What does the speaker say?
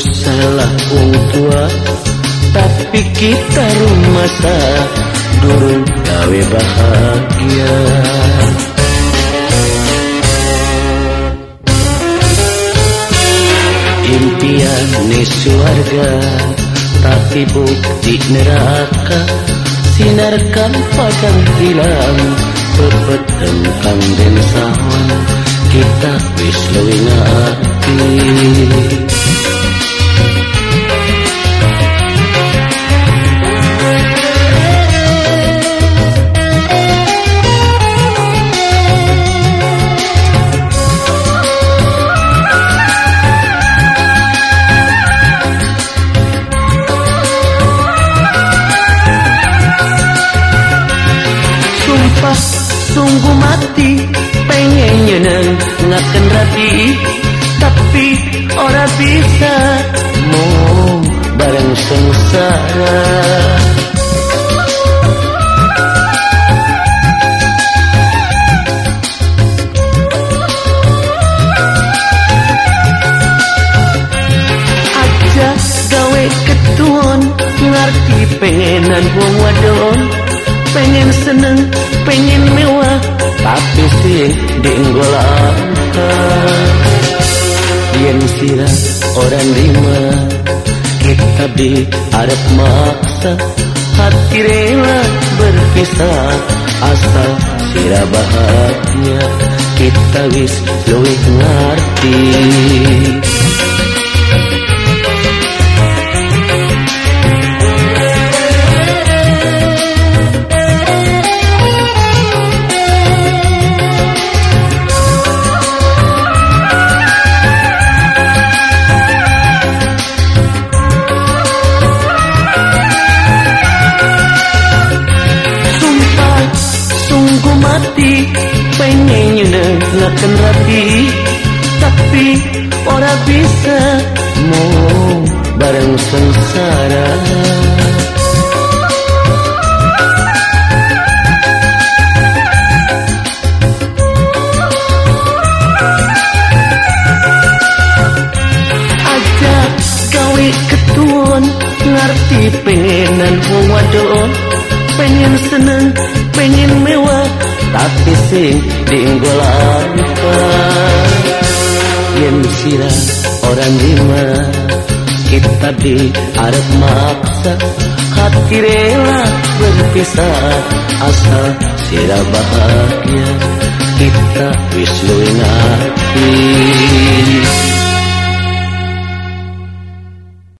salah tua tapi kita rumah sa durung gawe bahagia. Impian nih suarga tapi bukti neraka. Sinarkan padang hilang pepeteng kang den sahon kita wis luwih sungguh mati pengen nyeneng ngaken rati tapi ora bisa mau bareng sengsara. Aja gawe ketuon ngerti pengenan wong wadon pengen seneng pengen mewah tapi sih dienggol angka Yen sira orang lima kita di arep maksa hati rela berpisah asal sira bahagia kita wis luwih ngerti mati pengen nyenengkan rati tapi ora bisa mau bareng sengsara. Aja gawe ketuan ngerti wong wadon pengen seneng pengen mewah tapi sing diunggulankan yen sira orang lima. Kita di arep maksa. Hati rela berpisah. Asal sira bahagia. Kita wis luwih ngerti